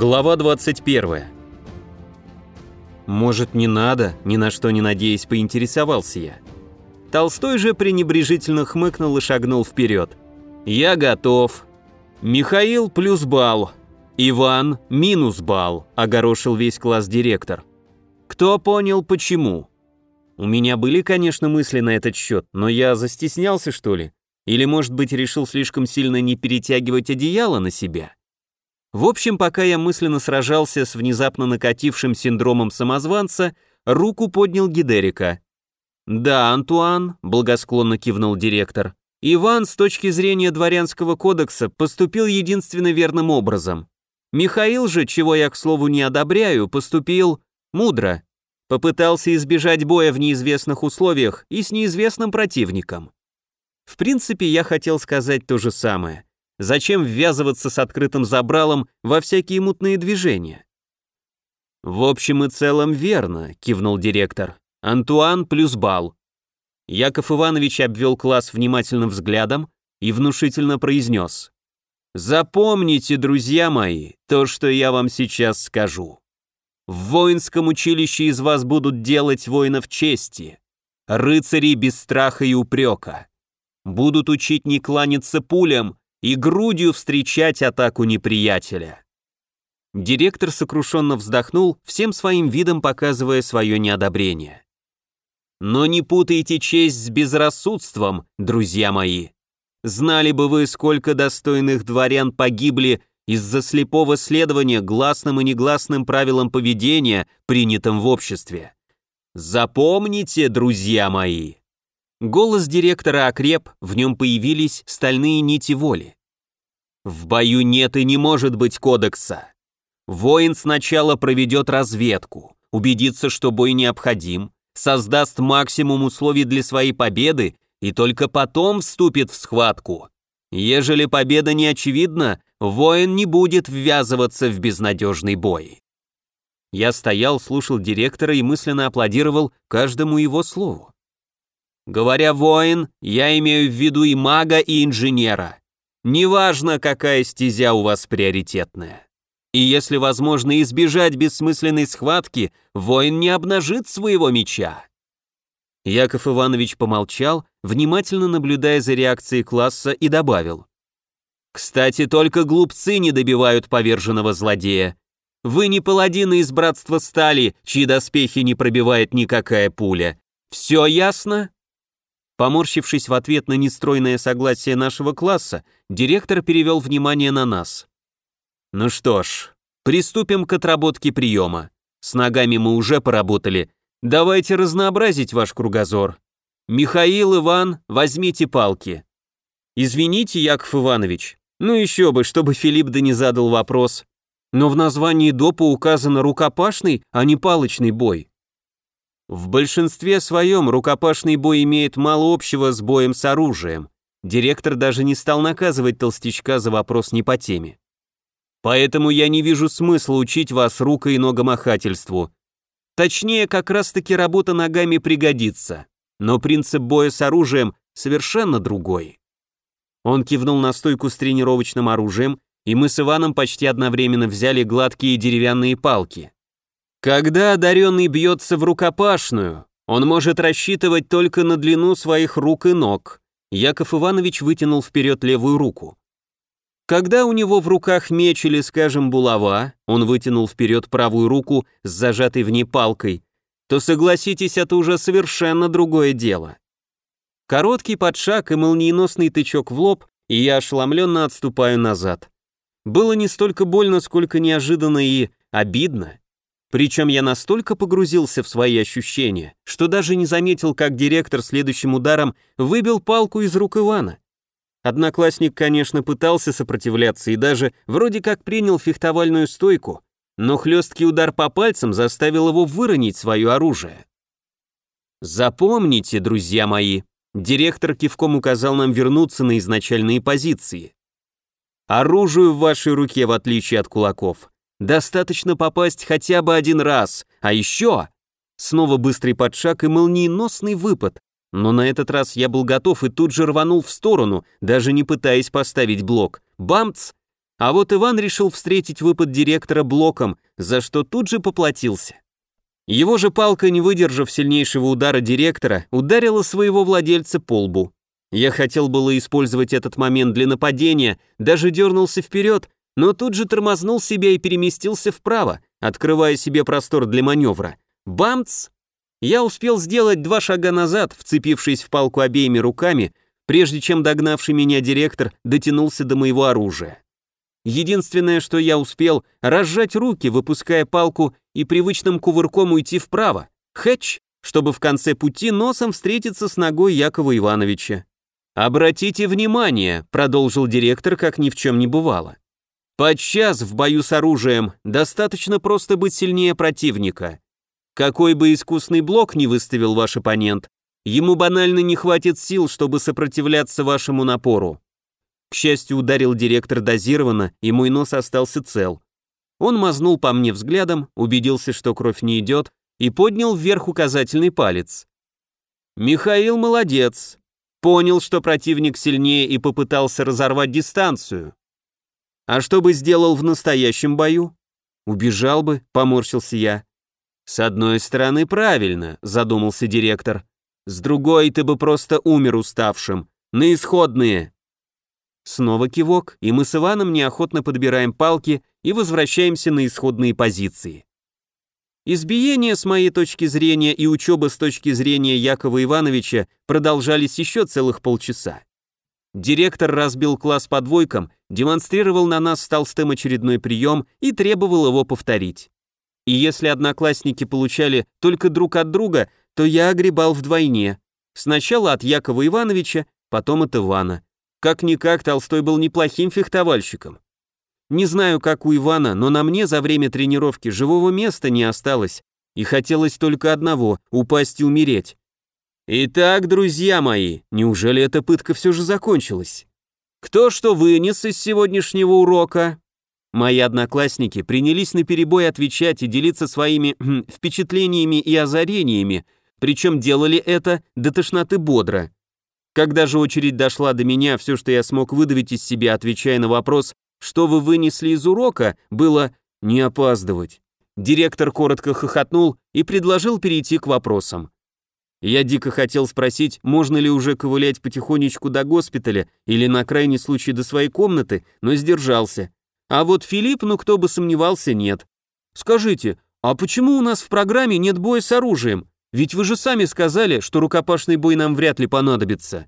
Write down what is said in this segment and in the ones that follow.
Глава 21. Может, не надо, ни на что не надеясь, поинтересовался я. Толстой же пренебрежительно хмыкнул и шагнул вперед. «Я готов». «Михаил плюс балл. Иван минус балл», — огорошил весь класс директор. «Кто понял, почему?» У меня были, конечно, мысли на этот счет, но я застеснялся, что ли? Или, может быть, решил слишком сильно не перетягивать одеяло на себя? В общем, пока я мысленно сражался с внезапно накатившим синдромом самозванца, руку поднял Гидерика. «Да, Антуан», — благосклонно кивнул директор, «Иван с точки зрения дворянского кодекса поступил единственно верным образом. Михаил же, чего я, к слову, не одобряю, поступил мудро. Попытался избежать боя в неизвестных условиях и с неизвестным противником. В принципе, я хотел сказать то же самое. Зачем ввязываться с открытым забралом во всякие мутные движения? В общем и целом верно, кивнул директор. Антуан плюс бал. Яков Иванович обвел класс внимательным взглядом и внушительно произнес. «Запомните, друзья мои, то, что я вам сейчас скажу. В воинском училище из вас будут делать воинов чести, рыцарей без страха и упрека. Будут учить не кланяться пулям, и грудью встречать атаку неприятеля. Директор сокрушенно вздохнул, всем своим видом показывая свое неодобрение. Но не путайте честь с безрассудством, друзья мои. Знали бы вы, сколько достойных дворян погибли из-за слепого следования гласным и негласным правилам поведения, принятым в обществе. Запомните, друзья мои, Голос директора окреп, в нем появились стальные нити воли. В бою нет и не может быть кодекса. Воин сначала проведет разведку, убедится, что бой необходим, создаст максимум условий для своей победы и только потом вступит в схватку. Ежели победа не очевидна, воин не будет ввязываться в безнадежный бой. Я стоял, слушал директора и мысленно аплодировал каждому его слову. Говоря «воин», я имею в виду и мага, и инженера. Неважно, какая стезя у вас приоритетная. И если возможно избежать бессмысленной схватки, воин не обнажит своего меча. Яков Иванович помолчал, внимательно наблюдая за реакцией класса и добавил. «Кстати, только глупцы не добивают поверженного злодея. Вы не паладины из братства стали, чьи доспехи не пробивает никакая пуля. Все ясно?» Поморщившись в ответ на нестройное согласие нашего класса, директор перевел внимание на нас. «Ну что ж, приступим к отработке приема. С ногами мы уже поработали. Давайте разнообразить ваш кругозор. Михаил, Иван, возьмите палки». «Извините, Яков Иванович, ну еще бы, чтобы Филипп да не задал вопрос. Но в названии допа указано рукопашный, а не палочный бой. В большинстве своем рукопашный бой имеет мало общего с боем с оружием. Директор даже не стал наказывать толстячка за вопрос не по теме. Поэтому я не вижу смысла учить вас руко- и ногомахательству. Точнее, как раз-таки работа ногами пригодится. Но принцип боя с оружием совершенно другой. Он кивнул на стойку с тренировочным оружием, и мы с Иваном почти одновременно взяли гладкие деревянные палки. Когда одаренный бьется в рукопашную, он может рассчитывать только на длину своих рук и ног. Яков Иванович вытянул вперед левую руку. Когда у него в руках меч или, скажем, булава, он вытянул вперед правую руку с зажатой в ней палкой, то, согласитесь, это уже совершенно другое дело. Короткий подшаг и молниеносный тычок в лоб, и я ошеломленно отступаю назад. Было не столько больно, сколько неожиданно и обидно. Причем я настолько погрузился в свои ощущения, что даже не заметил, как директор следующим ударом выбил палку из рук Ивана. Одноклассник, конечно, пытался сопротивляться и даже вроде как принял фехтовальную стойку, но хлесткий удар по пальцам заставил его выронить свое оружие. Запомните, друзья мои, директор кивком указал нам вернуться на изначальные позиции. Оружие в вашей руке, в отличие от кулаков, Достаточно попасть хотя бы один раз, а еще... Снова быстрый подшаг и молниеносный выпад. Но на этот раз я был готов и тут же рванул в сторону, даже не пытаясь поставить блок. Бамц! А вот Иван решил встретить выпад директора блоком, за что тут же поплатился. Его же палка, не выдержав сильнейшего удара директора, ударила своего владельца по лбу. Я хотел было использовать этот момент для нападения, даже дернулся вперед, но тут же тормознул себя и переместился вправо, открывая себе простор для маневра. Бамц! Я успел сделать два шага назад, вцепившись в палку обеими руками, прежде чем догнавший меня директор дотянулся до моего оружия. Единственное, что я успел, разжать руки, выпуская палку и привычным кувырком уйти вправо. Хэтч, чтобы в конце пути носом встретиться с ногой Якова Ивановича. «Обратите внимание», — продолжил директор, как ни в чем не бывало. «Подчас в бою с оружием достаточно просто быть сильнее противника. Какой бы искусный блок ни выставил ваш оппонент, ему банально не хватит сил, чтобы сопротивляться вашему напору. К счастью, ударил директор дозированно, и мой нос остался цел. Он мазнул по мне взглядом, убедился, что кровь не идет, и поднял вверх указательный палец. «Михаил молодец. Понял, что противник сильнее и попытался разорвать дистанцию. А что бы сделал в настоящем бою? Убежал бы, поморщился я. С одной стороны, правильно, задумался директор. С другой, ты бы просто умер уставшим. На исходные. Снова кивок, и мы с Иваном неохотно подбираем палки и возвращаемся на исходные позиции. Избиения, с моей точки зрения, и учеба с точки зрения Якова Ивановича продолжались еще целых полчаса. Директор разбил класс по двойкам, демонстрировал на нас с Толстым очередной прием и требовал его повторить. И если одноклассники получали только друг от друга, то я огребал вдвойне. Сначала от Якова Ивановича, потом от Ивана. Как-никак Толстой был неплохим фехтовальщиком. Не знаю, как у Ивана, но на мне за время тренировки живого места не осталось, и хотелось только одного — упасть и умереть. Итак, друзья мои, неужели эта пытка все же закончилась? Кто что вынес из сегодняшнего урока? Мои одноклассники принялись наперебой отвечать и делиться своими впечатлениями и озарениями, причем делали это до тошноты бодро. Когда же очередь дошла до меня, все, что я смог выдавить из себя, отвечая на вопрос, что вы вынесли из урока, было «не опаздывать». Директор коротко хохотнул и предложил перейти к вопросам. Я дико хотел спросить, можно ли уже ковылять потихонечку до госпиталя или на крайний случай до своей комнаты, но сдержался. А вот Филипп, ну кто бы сомневался, нет. Скажите, а почему у нас в программе нет боя с оружием? Ведь вы же сами сказали, что рукопашный бой нам вряд ли понадобится.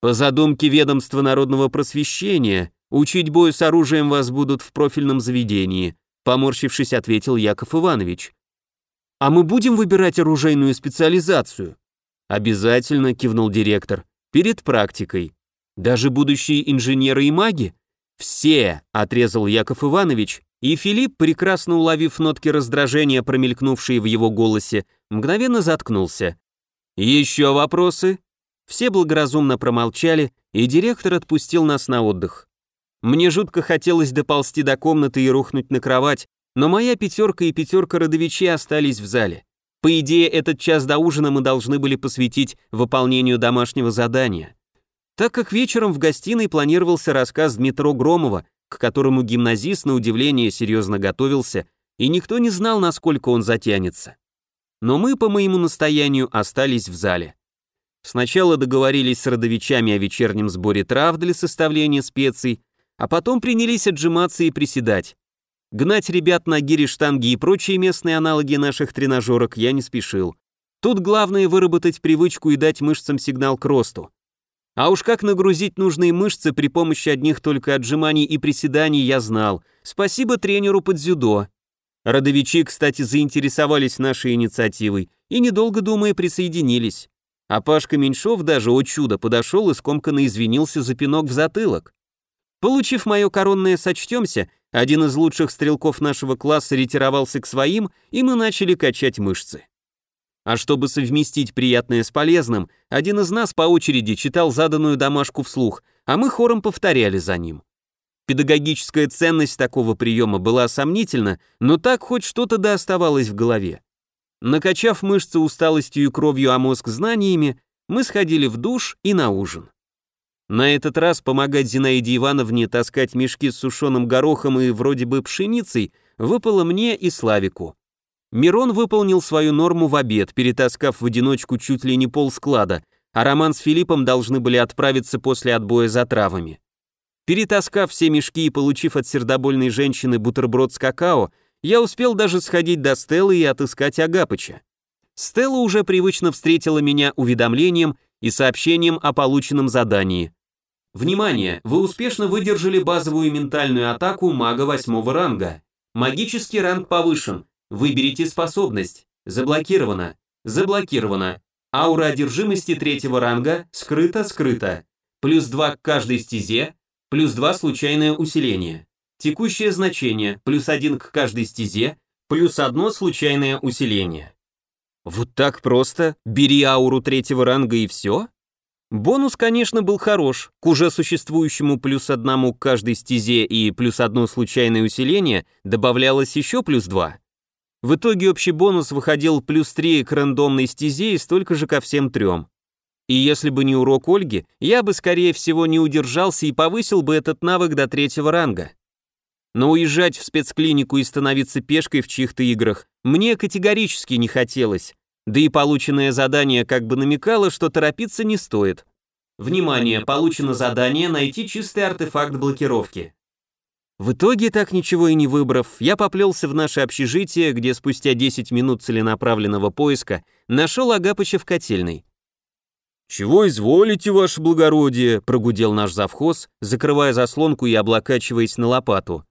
По задумке ведомства народного просвещения, учить бою с оружием вас будут в профильном заведении, поморщившись, ответил Яков Иванович. А мы будем выбирать оружейную специализацию? Обязательно, кивнул директор, перед практикой. Даже будущие инженеры и маги? Все, отрезал Яков Иванович и Филипп, прекрасно уловив нотки раздражения, промелькнувшие в его голосе, мгновенно заткнулся. «Еще вопросы?» Все благоразумно промолчали, и директор отпустил нас на отдых. Мне жутко хотелось доползти до комнаты и рухнуть на кровать, но моя пятерка и пятерка родовичей остались в зале. По идее, этот час до ужина мы должны были посвятить выполнению домашнего задания. Так как вечером в гостиной планировался рассказ Дмитро Громова к которому гимназист на удивление серьезно готовился, и никто не знал, насколько он затянется. Но мы, по моему настоянию, остались в зале. Сначала договорились с родовичами о вечернем сборе трав для составления специй, а потом принялись отжиматься и приседать. Гнать ребят на гири, штанги и прочие местные аналоги наших тренажерок я не спешил. Тут главное выработать привычку и дать мышцам сигнал к росту. А уж как нагрузить нужные мышцы при помощи одних только отжиманий и приседаний я знал. Спасибо тренеру под дзюдо. Родовичи, кстати, заинтересовались нашей инициативой и, недолго думая, присоединились. А Пашка Меньшов даже, о чудо, подошел и скомканно извинился за пинок в затылок. Получив мое коронное «сочтемся», один из лучших стрелков нашего класса ретировался к своим, и мы начали качать мышцы. А чтобы совместить приятное с полезным, один из нас по очереди читал заданную домашку вслух, а мы хором повторяли за ним. Педагогическая ценность такого приема была сомнительна, но так хоть что-то да оставалось в голове. Накачав мышцы усталостью и кровью, а мозг знаниями, мы сходили в душ и на ужин. На этот раз помогать Зинаиде Ивановне таскать мешки с сушеным горохом и вроде бы пшеницей выпало мне и Славику. Мирон выполнил свою норму в обед, перетаскав в одиночку чуть ли не пол склада, а Роман с Филиппом должны были отправиться после отбоя за травами. Перетаскав все мешки и получив от сердобольной женщины бутерброд с какао, я успел даже сходить до Стеллы и отыскать Агапыча. Стелла уже привычно встретила меня уведомлением и сообщением о полученном задании. Внимание! Вы успешно выдержали базовую ментальную атаку мага восьмого ранга. Магический ранг повышен. Выберите способность. Заблокировано. Заблокировано. Аура одержимости третьего ранга скрыто-скрыто. Плюс 2 к каждой стезе, плюс 2 случайное усиление. Текущее значение, плюс 1 к каждой стезе, плюс 1 случайное усиление. Вот так просто? Бери ауру третьего ранга и все? Бонус, конечно, был хорош. К уже существующему плюс одному к каждой стезе и плюс одно случайное усиление добавлялось еще плюс два. В итоге общий бонус выходил плюс три к рандомной стезе и столько же ко всем трем. И если бы не урок Ольги, я бы, скорее всего, не удержался и повысил бы этот навык до третьего ранга. Но уезжать в спецклинику и становиться пешкой в чьих-то играх мне категорически не хотелось, да и полученное задание как бы намекало, что торопиться не стоит. Внимание, получено задание найти чистый артефакт блокировки. В итоге, так ничего и не выбрав, я поплелся в наше общежитие, где спустя 10 минут целенаправленного поиска нашел Агапыча в котельной. «Чего изволите, ваше благородие?» – прогудел наш завхоз, закрывая заслонку и облокачиваясь на лопату.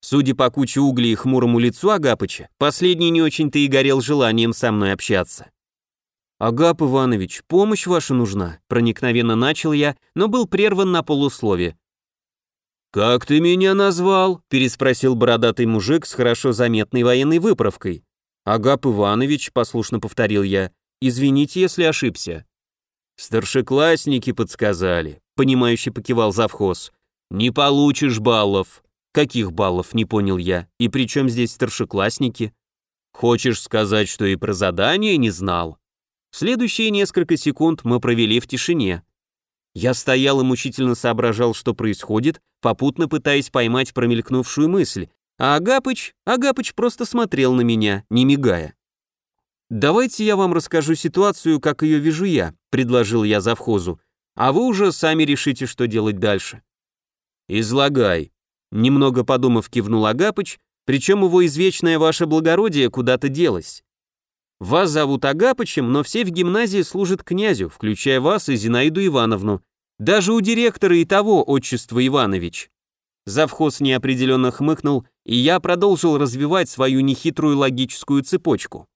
Судя по куче углей и хмурому лицу Агапыча, последний не очень-то и горел желанием со мной общаться. «Агап Иванович, помощь ваша нужна», – проникновенно начал я, но был прерван на полуслове. «Как ты меня назвал?» – переспросил бородатый мужик с хорошо заметной военной выправкой. «Агап Иванович», – послушно повторил я, – «извините, если ошибся». «Старшеклассники подсказали», — понимающе покивал завхоз. «Не получишь баллов». «Каких баллов?» — не понял я. «И при чем здесь старшеклассники?» «Хочешь сказать, что и про задание не знал?» Следующие несколько секунд мы провели в тишине. Я стоял и мучительно соображал, что происходит, попутно пытаясь поймать промелькнувшую мысль, а Агапыч, Агапыч просто смотрел на меня, не мигая. «Давайте я вам расскажу ситуацию, как ее вижу я», — предложил я завхозу, «а вы уже сами решите, что делать дальше». «Излагай», — немного подумав, кивнул Агапыч, причем его извечное ваше благородие куда-то делось. Вас зовут Агапычем, но все в гимназии служат князю, включая вас и Зинаиду Ивановну. Даже у директора и того отчество Иванович. Завхоз неопределенно хмыкнул, и я продолжил развивать свою нехитрую логическую цепочку.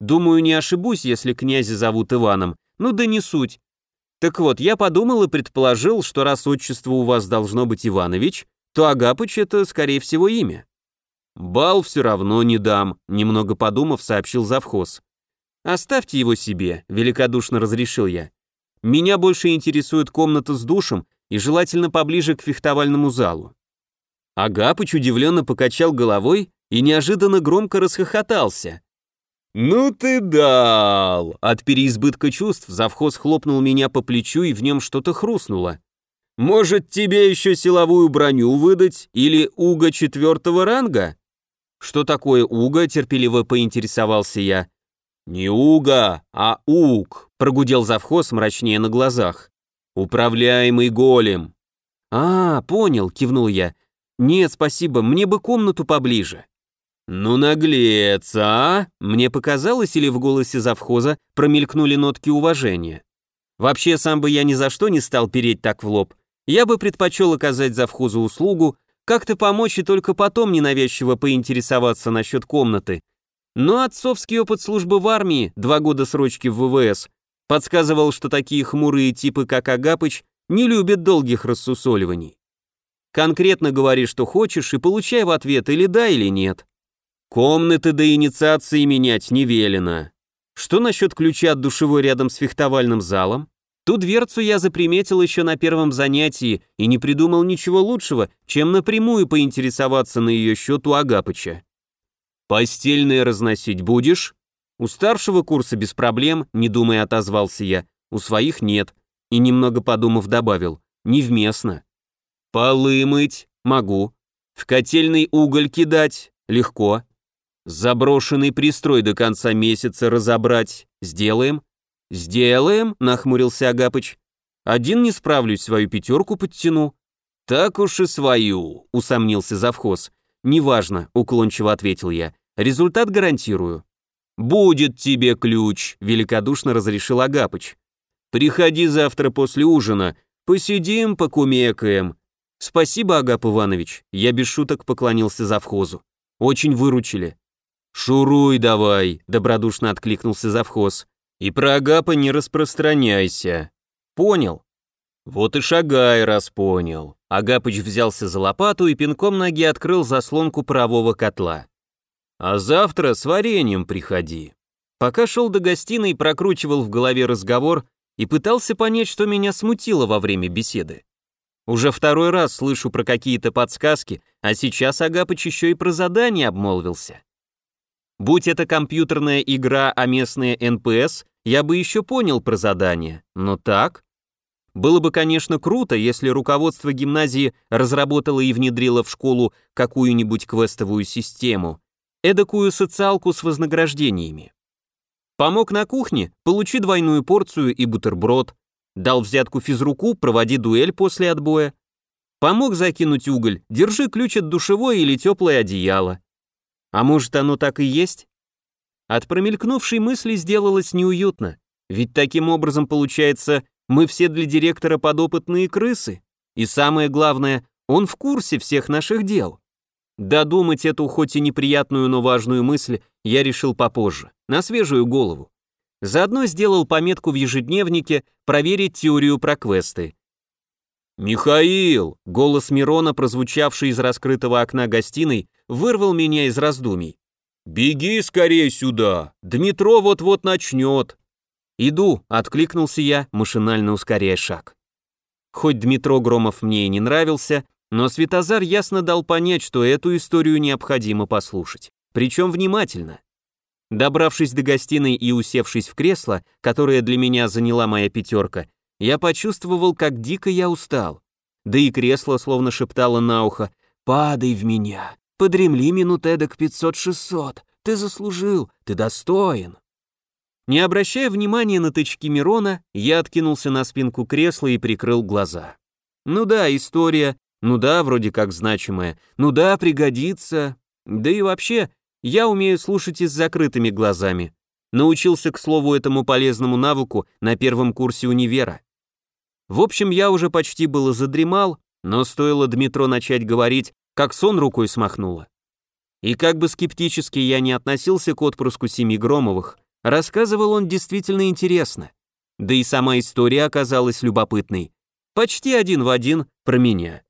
Думаю, не ошибусь, если князя зовут Иваном. Ну да не суть. Так вот, я подумал и предположил, что раз отчество у вас должно быть Иванович, то Агапыч это, скорее всего, имя. Бал все равно не дам, немного подумав, сообщил завхоз. Оставьте его себе, великодушно разрешил я. Меня больше интересует комната с душем и желательно поближе к фехтовальному залу. Агапыч удивленно покачал головой и неожиданно громко расхохотался. «Ну ты дал!» От переизбытка чувств завхоз хлопнул меня по плечу, и в нем что-то хрустнуло. «Может, тебе еще силовую броню выдать? Или уга четвертого ранга?» «Что такое уга?» — терпеливо поинтересовался я. «Не уга, а уг», — прогудел завхоз мрачнее на глазах. «Управляемый голем». «А, понял», — кивнул я. «Нет, спасибо, мне бы комнату поближе». «Ну наглец, а?» Мне показалось, или в голосе завхоза промелькнули нотки уважения. Вообще, сам бы я ни за что не стал переть так в лоб. Я бы предпочел оказать завхозу услугу, как-то помочь и только потом ненавязчиво поинтересоваться насчет комнаты. Но отцовский опыт службы в армии, два года срочки в ВВС, подсказывал, что такие хмурые типы, как Агапыч, не любят долгих рассусоливаний. Конкретно говори, что хочешь, и получай в ответ или да, или нет. Комнаты до инициации менять не велено. Что насчет ключа от душевой рядом с фехтовальным залом? Ту дверцу я заприметил еще на первом занятии и не придумал ничего лучшего, чем напрямую поинтересоваться на ее счет у Агапыча. «Постельные разносить будешь?» «У старшего курса без проблем», не думая отозвался я. «У своих нет. И немного подумав добавил, невместно. Полы мыть? Могу. В котельный уголь кидать? Легко. Заброшенный пристрой до конца месяца разобрать? Сделаем? Сделаем, нахмурился Агапыч. Один не справлюсь, свою пятерку подтяну. Так уж и свою, усомнился завхоз. Неважно, уклончиво ответил я. Результат гарантирую. «Будет тебе ключ», — великодушно разрешил Агапыч. «Приходи завтра после ужина, посидим, покумекаем». «Спасибо, Агап Иванович», — я без шуток поклонился завхозу. «Очень выручили». «Шуруй давай», — добродушно откликнулся завхоз. «И про Агапа не распространяйся». «Понял». «Вот и шагай, раз понял». Агапыч взялся за лопату и пинком ноги открыл заслонку парового котла. А завтра с вареньем приходи. Пока шел до гостиной, прокручивал в голове разговор и пытался понять, что меня смутило во время беседы. Уже второй раз слышу про какие-то подсказки, а сейчас Агапыч еще и про задание обмолвился. Будь это компьютерная игра, а местные НПС, я бы еще понял про задание, но так... Было бы, конечно, круто, если руководство гимназии разработало и внедрило в школу какую-нибудь квестовую систему, эдакую социалку с вознаграждениями. Помог на кухне, получи двойную порцию и бутерброд, дал взятку физруку, проводи дуэль после отбоя. Помог закинуть уголь, держи ключ от душевой или теплое одеяло. А может оно так и есть? От промелькнувшей мысли сделалось неуютно, ведь таким образом получается, мы все для директора подопытные крысы, и самое главное, он в курсе всех наших дел. Додумать эту хоть и неприятную, но важную мысль я решил попозже, на свежую голову. Заодно сделал пометку в ежедневнике проверить теорию про квесты. «Михаил!» — голос Мирона, прозвучавший из раскрытого окна гостиной, вырвал меня из раздумий. «Беги скорее сюда! Дмитро вот-вот начнет!» «Иду!» — откликнулся я, машинально ускоряя шаг. Хоть Дмитро Громов мне и не нравился, но Светозар ясно дал понять, что эту историю необходимо послушать, причем внимательно. Добравшись до гостиной и усевшись в кресло, которое для меня заняла моя пятерка, я почувствовал, как дико я устал. Да и кресло словно шептало на ухо «Падай в меня, подремли минут эдак пятьсот-шестьсот, ты заслужил, ты достоин». Не обращая внимания на тычки Мирона, я откинулся на спинку кресла и прикрыл глаза. Ну да, история, ну да, вроде как значимое. Ну да, пригодится. Да и вообще, я умею слушать и с закрытыми глазами. Научился, к слову, этому полезному навыку на первом курсе универа. В общем, я уже почти было задремал, но стоило Дмитро начать говорить, как сон рукой смахнуло. И как бы скептически я не относился к отпрыску Семи Громовых, рассказывал он действительно интересно. Да и сама история оказалась любопытной. Почти один в один про меня.